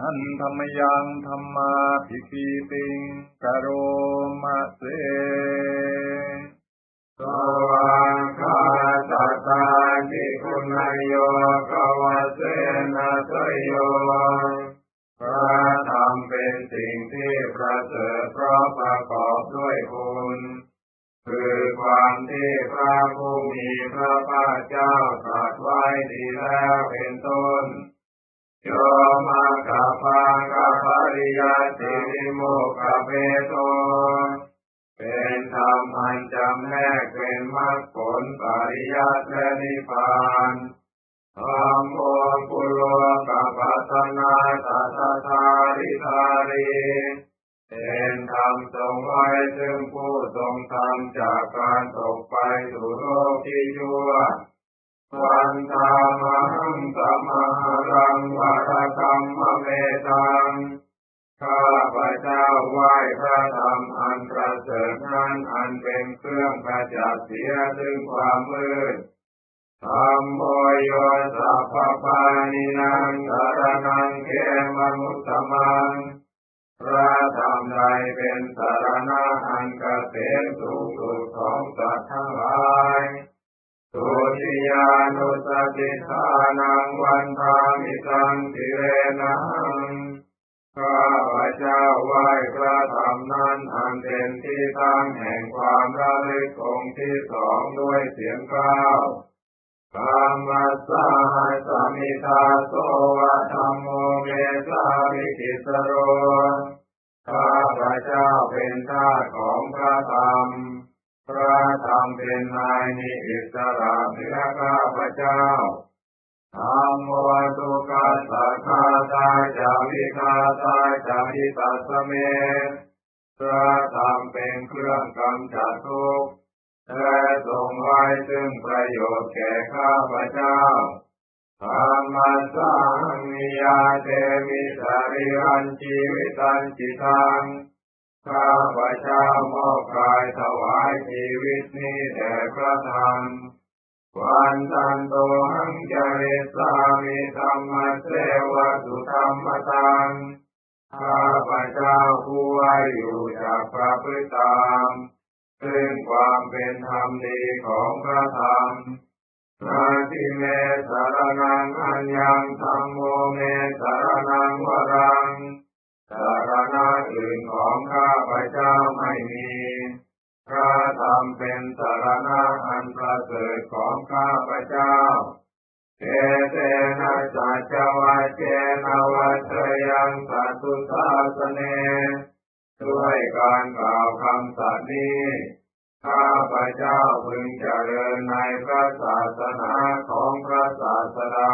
อันธรรมยังธรรมาภิคีติงกโรมะเสสวังคาตตาจิคุณโยกวเสนาสยโยพระธรรมเป็นสิ่งที่ประเสริฐเพราะประกอบด้วยคุณคือความที่พระผู้มีพระภาคเจ้าตรัสไว้ดีแล้วเป็นต้น โยมาคาปังคาปริยติวิโมกขเปโตเป็นธรรมอันจำแนกเป็นมรรคผลปริยัติและนิพพานธรรมโอปุโรกัปัสนาตัสสาริธารีเป็นธรรมทรงไว้ซึ่งผู้ทรงธรรมจากการตกไปสู่โลกที่ชั่ววันธามังสม นั้นอันเป็นเครื่องขจัดเสียซึ่งความมืดธรรมโมโยสัพพานินังสารนังเขมมุตตมังพระธรรมใดเป็นสารณะอันเกษมสูงสุดของสัตว์ทั้งหลาย สุติยานุสติทานั ที่ตั้งแห่งความระลึกองค์ที่สองด้วยเสียงกล่าวธรรมะสาสมิทาโสวะธรรมโมเมสาวิกิสโรข้าพระเจ้าเป็นทาสของพระธรรม พระธรรมเป็นนายนิอิสระเหนือข้าพระเจ้าธรรมโมตุกัสสะคาตาจาวิคาตาจาวิตัสเม พระธรรมเป็นเครื่องกำจัดทุกข์และทรงไว้ซึ่งประโยชน์แก่ข้าพเจ้าธรรมสังนิยาเตมิสาริรันชีวิตันจิตังข้าพเจ้ามอบกายถวายชีวิตนี้แด่พระธรรมวันตันโตหังจริสามิธรรมเสวะสุธรรมตัง อยู่จากพระพฤติตาม ซึ่งความเป็นธรรมดีของพระธรรมพระทิเมสารนังอัญญังธรรมโมเมสารนังวรังสารณะอื่นของข้าพเจ้าไม่มีพระธรรมเป็นสารณะอันประเสริฐของข้าพเจ้าเอเตนะสัจวัจเจนะวัชยังสัตุสาสเน ด้วยการกล่าวคำสัตย์นี้ ข้าพระเจ้าพึงเจริญในพระศาสนาของพระศาสดา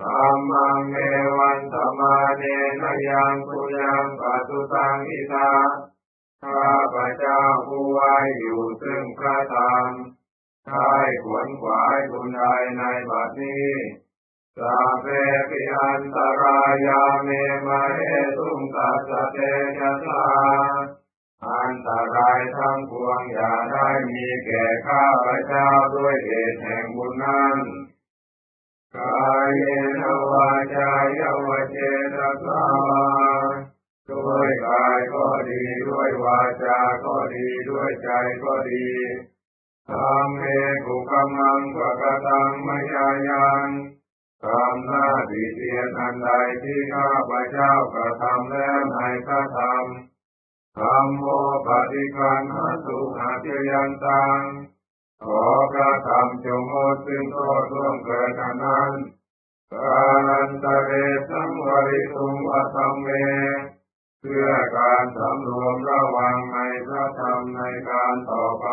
ธรรมังเมวันธรรมาเนนยังปุญญังปัตุตังอิทาข้าพระเจ้าผู้ไว้อยู่ซึ่งพระธรรมใช้ขวนขวายคุณใดในบัดนี้ สาเปปิอันตรายาเมมาเอตุงตัสเตยะตาอันตรายทั้งปวงอย่าได้มีแก่ข้าพระเจ้าด้วยเดชแห่งบุญนั้นกายเยนวาจายวเจตสาด้วยกายก็ดีด้วยวาจาก็ดีด้วยใจก็ดีทำเมกุกำมังปะกตังมยายัง ทำหน้าที่เพียรอันใดที่ข้าพระเจ้ากระทำแล้วในพระธรรมธรรมโมปฏิคันหสุหัจยันตัง ขอพระธรรมจงงดซึ่งโทษร่วมเกิดอันนั้นกาลันตเรสังวริตุงวัตเม เพื่อการสำรวมระวังในพระธรรมในการต่อไป